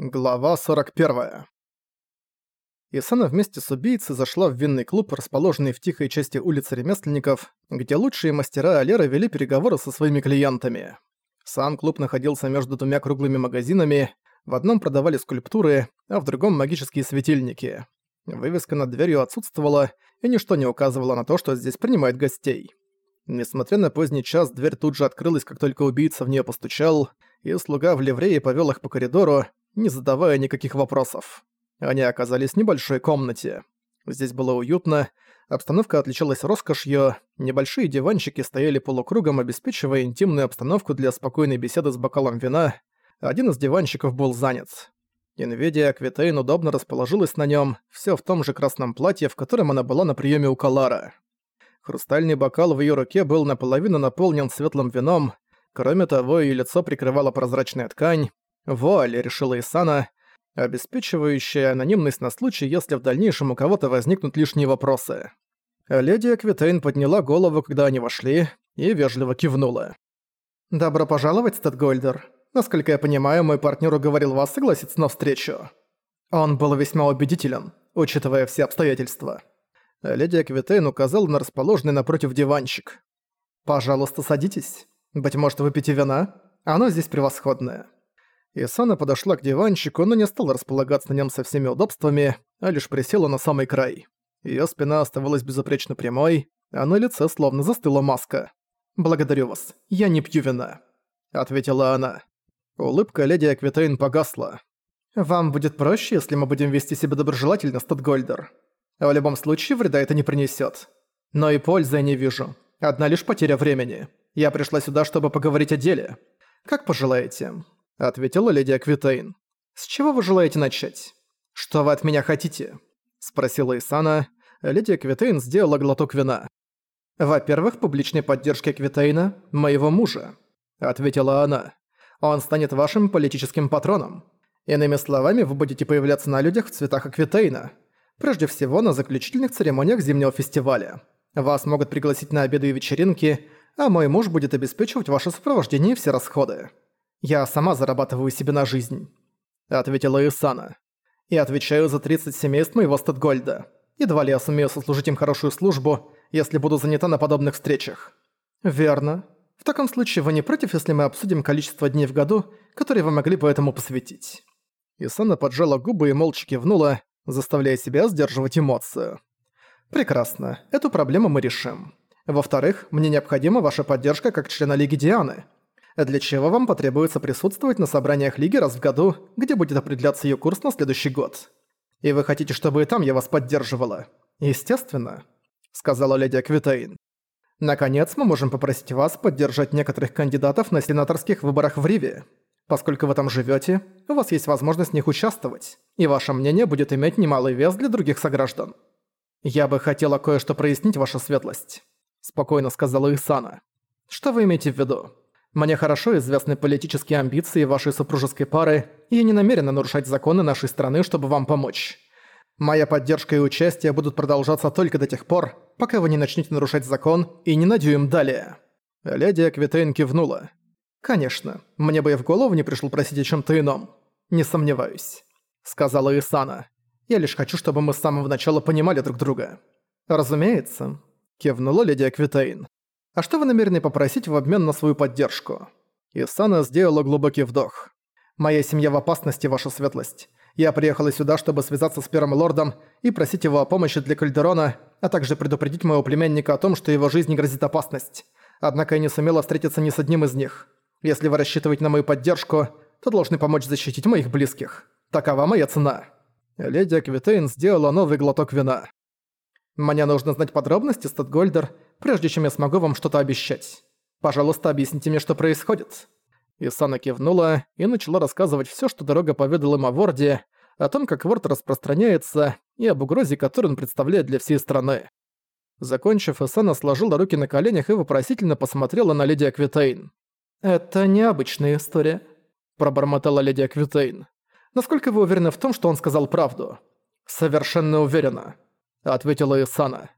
Глава 41. Исана вместе с убийцей зашла в винный клуб, расположенный в тихой части улицы ремесленников, где лучшие мастера Алеры вели переговоры со своими клиентами. Сам клуб находился между двумя круглыми магазинами, в одном продавали скульптуры, а в другом магические светильники. Вывеска над дверью отсутствовала, и ничто не указывало на то, что здесь принимают гостей. Несмотря на поздний час, дверь тут же открылась, как только убийца в нее постучал, и слуга в ливрее повел их по коридору, не задавая никаких вопросов. Они оказались в небольшой комнате. Здесь было уютно, обстановка отличалась роскошью, небольшие диванчики стояли полукругом, обеспечивая интимную обстановку для спокойной беседы с бокалом вина. Один из диванчиков был занят. Инведия Аквитейн удобно расположилась на нем, все в том же красном платье, в котором она была на приеме у Калара. Хрустальный бокал в ее руке был наполовину наполнен светлым вином, кроме того, ее лицо прикрывала прозрачная ткань, Вуаль, решила Исана, обеспечивающая анонимность на случай, если в дальнейшем у кого-то возникнут лишние вопросы. Леди Эквитейн подняла голову, когда они вошли, и вежливо кивнула. «Добро пожаловать, Стэдгольдер. Насколько я понимаю, мой партнер уговорил вас согласиться на встречу. Он был весьма убедителен, учитывая все обстоятельства». Леди Эквитейн указала на расположенный напротив диванчик. «Пожалуйста, садитесь. Быть может, выпейте вина? Оно здесь превосходное». Исана подошла к диванчику, но не стала располагаться на нем со всеми удобствами, а лишь присела на самый край. Её спина оставалась безупречно прямой, а на лице словно застыла маска. «Благодарю вас, я не пью вина», — ответила она. Улыбка леди Аквитейн погасла. «Вам будет проще, если мы будем вести себя доброжелательно, Статгольдер. В любом случае, вреда это не принесёт. Но и пользы я не вижу. Одна лишь потеря времени. Я пришла сюда, чтобы поговорить о деле. Как пожелаете» ответила леди Аквитейн. «С чего вы желаете начать? Что вы от меня хотите?» спросила Исана. Леди Аквитейн сделала глоток вина. «Во-первых, публичной поддержки Аквитейна, моего мужа», ответила она. «Он станет вашим политическим патроном. Иными словами, вы будете появляться на людях в цветах Аквитейна. Прежде всего, на заключительных церемониях зимнего фестиваля. Вас могут пригласить на обеды и вечеринки, а мой муж будет обеспечивать ваше сопровождение и все расходы. «Я сама зарабатываю себе на жизнь», — ответила Исана. «И отвечаю за 30 семейств моего Статгольда. Едва ли я сумею сослужить им хорошую службу, если буду занята на подобных встречах». «Верно. В таком случае вы не против, если мы обсудим количество дней в году, которые вы могли бы этому посвятить?» Исана поджала губы и молча кивнула, заставляя себя сдерживать эмоцию. «Прекрасно. Эту проблему мы решим. Во-вторых, мне необходима ваша поддержка как члена Лиги Дианы для чего вам потребуется присутствовать на собраниях Лиги раз в году, где будет определяться ее курс на следующий год. И вы хотите, чтобы и там я вас поддерживала? Естественно», — сказала леди Аквитейн. «Наконец, мы можем попросить вас поддержать некоторых кандидатов на сенаторских выборах в Риве. Поскольку вы там живете, у вас есть возможность в них участвовать, и ваше мнение будет иметь немалый вес для других сограждан. Я бы хотела кое-что прояснить, ваша светлость», — спокойно сказала Исана. «Что вы имеете в виду?» Мне хорошо известны политические амбиции вашей супружеской пары, и я не намерена нарушать законы нашей страны, чтобы вам помочь. Моя поддержка и участие будут продолжаться только до тех пор, пока вы не начнете нарушать закон и не на дюйм далее». Леди Аквитейн кивнула. «Конечно, мне бы и в голову не пришло просить о чем-то ином. Не сомневаюсь», — сказала Исана. «Я лишь хочу, чтобы мы с самого начала понимали друг друга». «Разумеется», — кивнула леди Аквитейн. А что вы намерены попросить в обмен на свою поддержку?» Исана сделала глубокий вдох. «Моя семья в опасности, ваша светлость. Я приехала сюда, чтобы связаться с первым лордом и просить его о помощи для Кальдерона, а также предупредить моего племянника о том, что его жизни грозит опасность. Однако я не сумела встретиться ни с одним из них. Если вы рассчитываете на мою поддержку, то должны помочь защитить моих близких. Такова моя цена». Леди Аквитейн сделала новый глоток вина. «Мне нужно знать подробности, Статгольдер, прежде чем я смогу вам что-то обещать. Пожалуйста, объясните мне, что происходит». Исана кивнула и начала рассказывать всё, что дорога поведал им о Ворде, о том, как Ворд распространяется, и об угрозе, которую он представляет для всей страны. Закончив, Исана сложила руки на коленях и вопросительно посмотрела на леди Аквитейн. «Это необычная история», – пробормотала леди Аквитейн. «Насколько вы уверены в том, что он сказал правду?» «Совершенно уверена», – ответила Исана.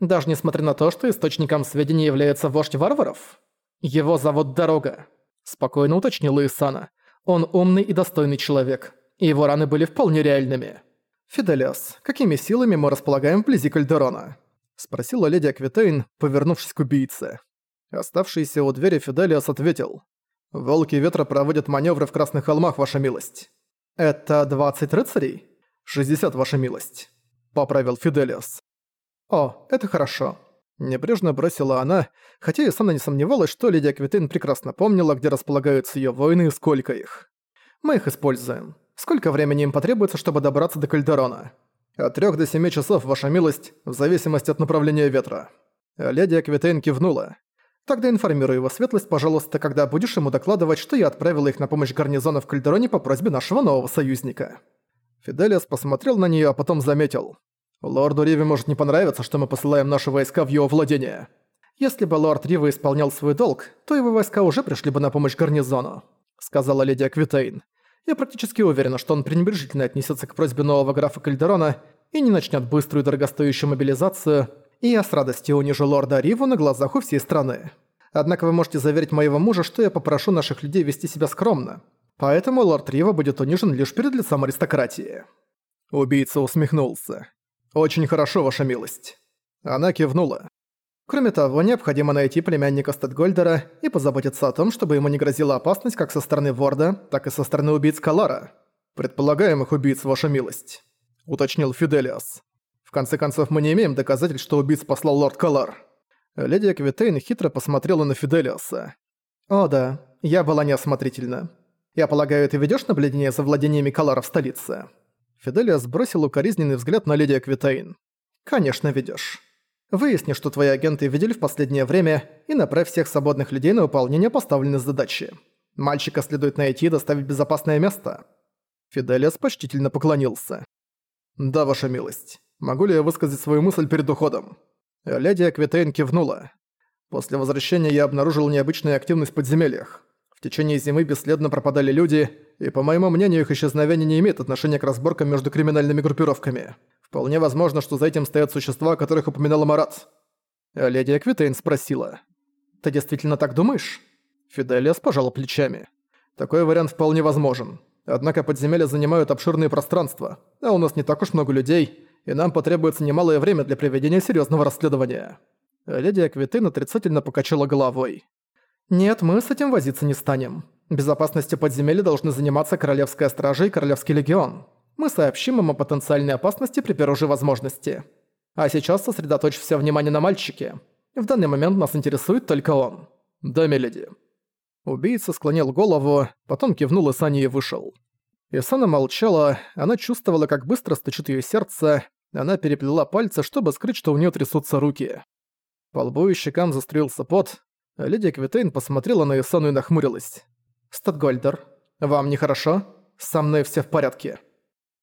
Даже несмотря на то, что источником сведений является вождь варваров? Его зовут Дорога, спокойно уточнила Исана. Он умный и достойный человек. и его раны были вполне реальными. «Фиделиас, какими силами мы располагаем вблизи Кальдерона?» — спросила леди Аквитейн, повернувшись к убийце. Оставшийся у двери Фиделиас ответил. «Волки ветра проводят маневры в Красных холмах, ваша милость». «Это 20 рыцарей?» «60, ваша милость», — поправил Фиделиас. «О, это хорошо». Небрежно бросила она, хотя и сама не сомневалась, что леди Аквитейн прекрасно помнила, где располагаются ее воины и сколько их. «Мы их используем. Сколько времени им потребуется, чтобы добраться до Кальдерона?» «От трех до семи часов, ваша милость, в зависимости от направления ветра». Леди Аквитейн кивнула. Тогда информируй его светлость, пожалуйста, когда будешь ему докладывать, что я отправила их на помощь гарнизону в Кальдероне по просьбе нашего нового союзника». Фиделиас посмотрел на нее, а потом заметил. «Лорду Риве может не понравиться, что мы посылаем наши войска в его владение. Если бы лорд Риве исполнял свой долг, то его войска уже пришли бы на помощь гарнизону», — сказала леди Аквитейн. «Я практически уверена, что он пренебрежительно отнесется к просьбе нового графа Кальдерона и не начнет быструю дорогостоящую мобилизацию, и я с радостью унижу лорда Риву на глазах у всей страны. Однако вы можете заверить моего мужа, что я попрошу наших людей вести себя скромно. Поэтому лорд Рива будет унижен лишь перед лицом аристократии». Убийца усмехнулся. «Очень хорошо, ваша милость». Она кивнула. Кроме того, необходимо найти племянника Стэдгольдера и позаботиться о том, чтобы ему не грозила опасность как со стороны Ворда, так и со стороны убийц Калара. «Предполагаемых убийц, ваша милость», — уточнил Фиделиас. В конце концов, мы не имеем доказательств, что убийц послал лорд Калар. Леди Аквитейн хитро посмотрела на Фиделиаса. «О да, я была неосмотрительна. Я полагаю, ты ведёшь наблюдение за владениями Калара в столице?» Фиделиас бросил укоризненный взгляд на леди Аквитейн. «Конечно ведёшь. Выясни, что твои агенты видели в последнее время, и направь всех свободных людей на выполнение поставленной задачи. Мальчика следует найти и доставить в безопасное место». Фиделиас почтительно поклонился. «Да, ваша милость». Могу ли я высказать свою мысль перед уходом?» Леди Аквитейн кивнула. «После возвращения я обнаружил необычную активность в подземельях. В течение зимы бесследно пропадали люди, и, по моему мнению, их исчезновение не имеет отношения к разборкам между криминальными группировками. Вполне возможно, что за этим стоят существа, о которых упоминала Марат». Леди Аквитейн спросила. «Ты действительно так думаешь?» Фиделиас пожал плечами. «Такой вариант вполне возможен. Однако подземелья занимают обширные пространства, а у нас не так уж много людей, и нам потребуется немалое время для проведения серьезного расследования». Леди Аквитейн отрицательно покачала головой. «Нет, мы с этим возиться не станем. Безопасностью подземелья должны заниматься Королевская Стража и Королевский Легион. Мы сообщим им о потенциальной опасности при первой же возможности. А сейчас сосредоточь все внимание на мальчике. В данный момент нас интересует только он. Да, миледи». Убийца склонил голову, потом кивнул и Сани и вышел. Исана молчала, она чувствовала, как быстро стучит её сердце, она переплела пальцы, чтобы скрыть, что у неё трясутся руки. По лбу и щекам заструился пот, леди Квитейн посмотрела на Исану и нахмурилась. «Статгольдер, вам нехорошо? Со мной все в порядке».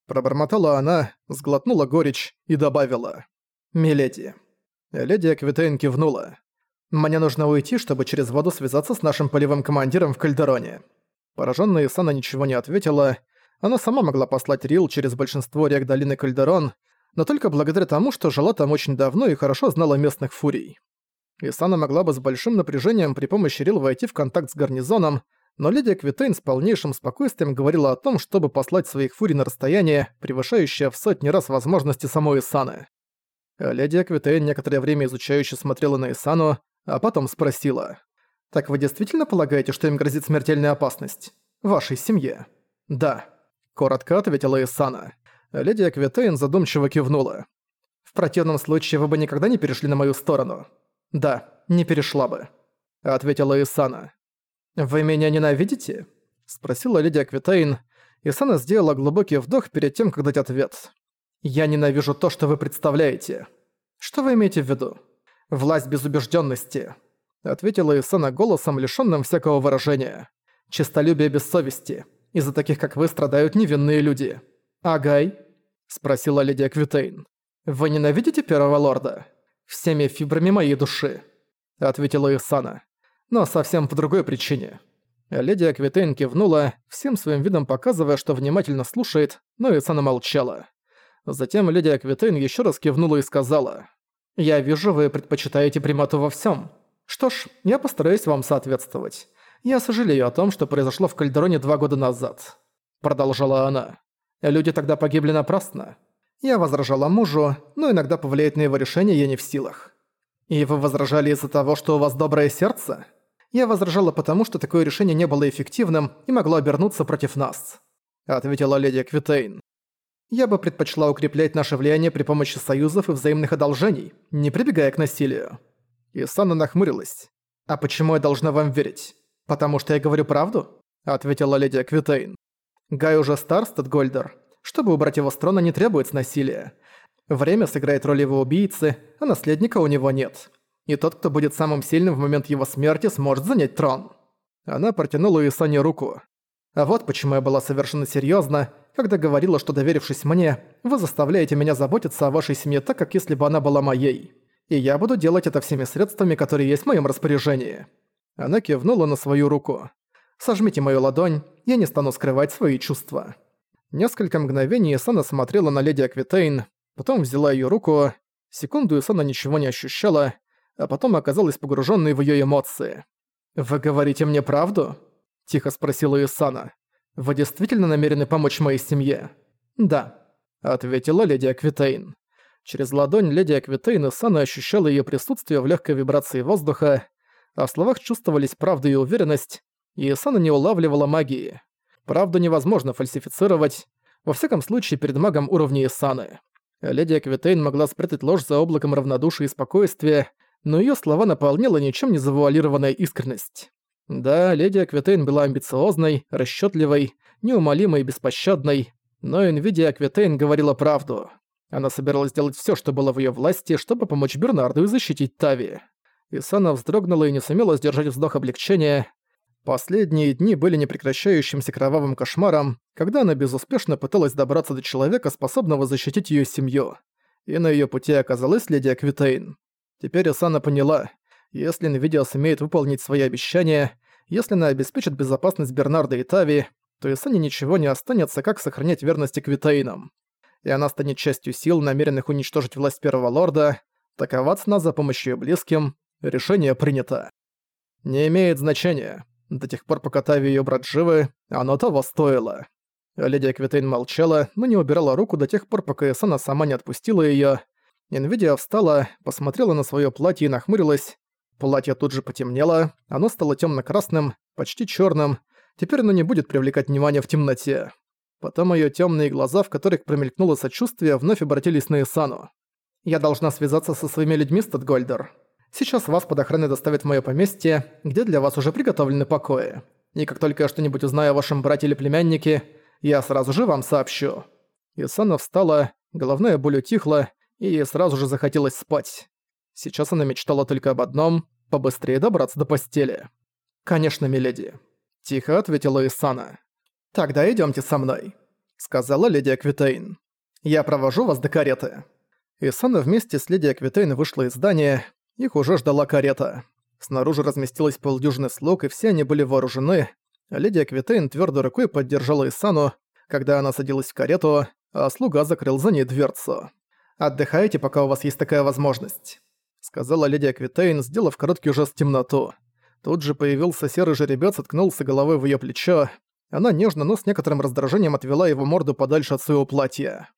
Пробормотала она, сглотнула горечь и добавила. «Миледи». Леди Аквитейн кивнула. «Мне нужно уйти, чтобы через воду связаться с нашим полевым командиром в Кальдероне». Поражённая Исана ничего не ответила, она сама могла послать Рил через большинство рек долины Кальдерон, но только благодаря тому, что жила там очень давно и хорошо знала местных фурий. Исана могла бы с большим напряжением при помощи Рил войти в контакт с гарнизоном, но леди Квитейн с полнейшим спокойствием говорила о том, чтобы послать своих фурий на расстояние, превышающее в сотни раз возможности самой Исаны. леди Квитейн некоторое время изучающе смотрела на Исану, а потом спросила. «Так вы действительно полагаете, что им грозит смертельная опасность? Вашей семье?» «Да», Коротко ответила Исана. Леди Аквитейн задумчиво кивнула. «В противном случае вы бы никогда не перешли на мою сторону?» «Да, не перешла бы», — ответила Исана. «Вы меня ненавидите?» — спросила леди Аквитейн. Исана сделала глубокий вдох перед тем, как дать ответ. «Я ненавижу то, что вы представляете». «Что вы имеете в виду?» «Власть без убежденности», — ответила Исана голосом, лишённым всякого выражения. «Чистолюбие без совести. Из-за таких, как вы, страдают невинные люди. Агай?» – спросила леди Аквитейн. «Вы ненавидите первого лорда?» «Всеми фибрами моей души», – ответила Исана. «Но совсем по другой причине». Леди Аквитейн кивнула, всем своим видом показывая, что внимательно слушает, но Исана молчала. Затем леди Аквитейн еще раз кивнула и сказала. «Я вижу, вы предпочитаете примату во всем. Что ж, я постараюсь вам соответствовать. Я сожалею о том, что произошло в Кальдероне два года назад», — продолжала она. Люди тогда погибли напрасно. Я возражала мужу, но иногда повлиять на его решение я не в силах. И вы возражали из-за того, что у вас доброе сердце? Я возражала потому, что такое решение не было эффективным и могло обернуться против нас», — ответила леди Квитейн. «Я бы предпочла укреплять наше влияние при помощи союзов и взаимных одолжений, не прибегая к насилию». Исана нахмурилась. «А почему я должна вам верить? Потому что я говорю правду?» — ответила леди Квитейн. «Гай уже стар, Статгольдер. Чтобы убрать его с трона, не требуется насилия. Время сыграет роль его убийцы, а наследника у него нет и тот, кто будет самым сильным в момент его смерти, сможет занять трон. Она протянула Исане руку. А вот почему я была совершенно серьёзна, когда говорила, что доверившись мне, вы заставляете меня заботиться о вашей семье так, как если бы она была моей. И я буду делать это всеми средствами, которые есть в моем распоряжении. Она кивнула на свою руку. Сожмите мою ладонь, я не стану скрывать свои чувства. Несколько мгновений Исана смотрела на леди Аквитейн, потом взяла её руку. Секунду Исана ничего не ощущала, а потом оказалась погруженной в её эмоции. «Вы говорите мне правду?» – тихо спросила Исана. «Вы действительно намерены помочь моей семье?» «Да», – ответила леди Аквитейн. Через ладонь леди Аквитейн Исана ощущала её присутствие в лёгкой вибрации воздуха, а в словах чувствовались правда и уверенность, и Исана не улавливала магии. Правду невозможно фальсифицировать, во всяком случае перед магом уровня Исаны. Леди Аквитейн могла спрятать ложь за облаком равнодушия и спокойствия, но её слова наполняла ничем не завуалированная искренность. Да, леди Аквитейн была амбициозной, расчётливой, неумолимой и беспощадной, но Энвидия Аквитейн говорила правду. Она собиралась сделать всё, что было в её власти, чтобы помочь Бернарду и защитить Тави. Исана вздрогнула и не сумела сдержать вздох облегчения. Последние дни были непрекращающимся кровавым кошмаром, когда она безуспешно пыталась добраться до человека, способного защитить её семью. И на её пути оказалась леди Аквитейн. Теперь Асана поняла, если Nvidia сумеет выполнить свои обещания, если она обеспечит безопасность Бернарда и Тави, то Исане ничего не останется, как сохранять верность Эквитаинам. И она станет частью сил, намеренных уничтожить власть Первого Лорда, такова цена за помощь ее близким, решение принято. Не имеет значения. До тех пор, пока Тави и её брат живы, оно того стоило. Леди Эквитейн молчала, но не убирала руку до тех пор, пока Исана сама не отпустила её, Инвидия встала, посмотрела на своё платье и нахмурилась. Платье тут же потемнело, оно стало тёмно-красным, почти чёрным. Теперь оно не будет привлекать внимание в темноте. Потом её тёмные глаза, в которых промелькнуло сочувствие, вновь обратились на Исану. «Я должна связаться со своими людьми, Статгольдер. Сейчас вас под охраной доставят в моё поместье, где для вас уже приготовлены покои. И как только я что-нибудь узнаю о вашем брате или племяннике, я сразу же вам сообщу». Исана встала, головная боль утихла, и ей сразу же захотелось спать. Сейчас она мечтала только об одном – побыстрее добраться до постели. «Конечно, миледи», – тихо ответила Исана. «Тогда идёмте со мной», – сказала леди Аквитейн. «Я провожу вас до кареты». Исана вместе с леди Аквитейн вышла из здания, их уже ждала карета. Снаружи разместилась полдюжины слуг, и все они были вооружены. Леди Аквитейн твёрдой рукой поддержала Исану, когда она садилась в карету, а слуга закрыл за ней дверцу. «Отдыхайте, пока у вас есть такая возможность», — сказала леди Аквитейн, сделав короткий жест в темноту. Тут же появился серый жеребец, откнулся головой в её плечо. Она нежно, но с некоторым раздражением отвела его морду подальше от своего платья.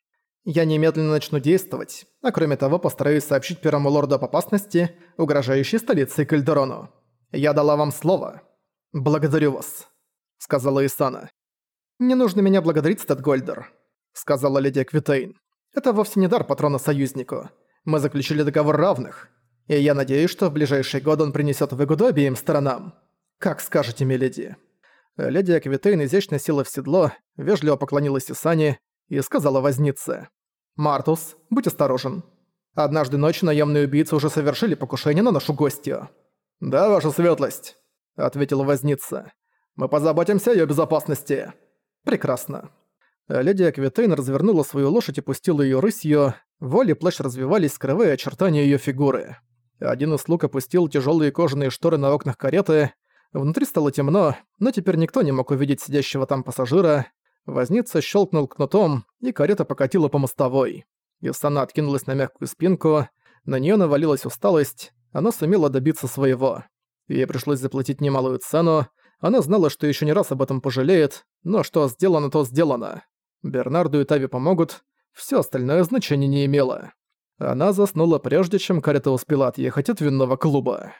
«Я немедленно начну действовать, а кроме того постараюсь сообщить первому лорду об опасности, угрожающей столице Кальдерону. Я дала вам слово. Благодарю вас», — сказала Исана. «Не нужно меня благодарить, Стэдгольдер», — сказала леди Аквитейн. Это вовсе не дар патрона союзнику. Мы заключили договор равных. И я надеюсь, что в ближайшие годы он принесет выгоду обеим сторонам. Как скажете, миледи». Леди Аквитейн изящно села в седло, вежливо поклонилась Исане и сказала вознице. «Мартус, будь осторожен. Однажды ночью наемные убийцы уже совершили покушение на нашу гостью». «Да, ваша светлость», — ответила возница. «Мы позаботимся о её безопасности». «Прекрасно. Леди Аквитейн развернула свою лошадь и пустила её рысью, воли плащ развивались, скрывая очертания её фигуры. Один из слуг опустил тяжёлые кожаные шторы на окнах кареты, внутри стало темно, но теперь никто не мог увидеть сидящего там пассажира. Возница щелкнул кнутом, и карета покатила по мостовой. Исана откинулась на мягкую спинку, на неё навалилась усталость, она сумела добиться своего. Ей пришлось заплатить немалую цену, она знала, что ещё не раз об этом пожалеет, но что сделано, то сделано. Бернарду и Тави помогут, все остальное значения не имело. Она заснула прежде, чем карета успела отъехать от винного клуба.